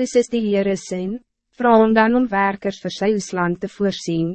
Dis is die Heere sin, vraag om dan om werkers vir sy oesland te voorzien,